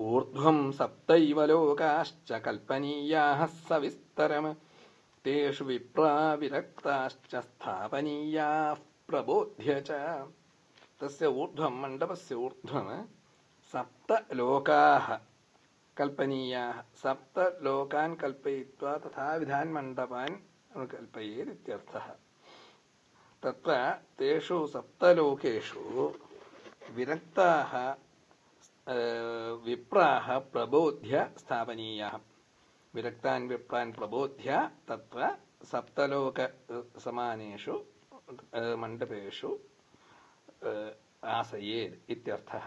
ऊर्ध्वं सप्तैव लोकाश्च कल्पनीयाः सविस्तरम्। तेषु विप्रा विरक्ताश्च स्थापनीयाः प्रबोध्य च। तस्य ऊर्ध्वं मण्डपस्य ऊर्ध्वं सप्तलोकाः। कल्पनीयाः सप्तलोकान् कल्पयित्वा तथा विधान् मण्डपान् कल्पयेत् इत्यर्थः। तत्र तेषु सप्तलोकेषु विरक्ताः विप्राः प्रबोध्य स्थापनीयाः विरक्तान् विप्रान् प्रबोध्य तत्र सप्तलोकसमानेषु मण्डपेषु आसयेत् इत्यर्थः